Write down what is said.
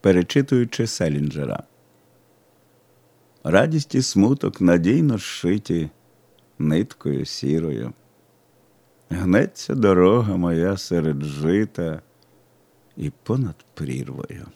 перечитуючи Селінджера. Радість і смуток надійно зшиті ниткою сірою. Гнеться дорога моя серед жита і понад прірвою.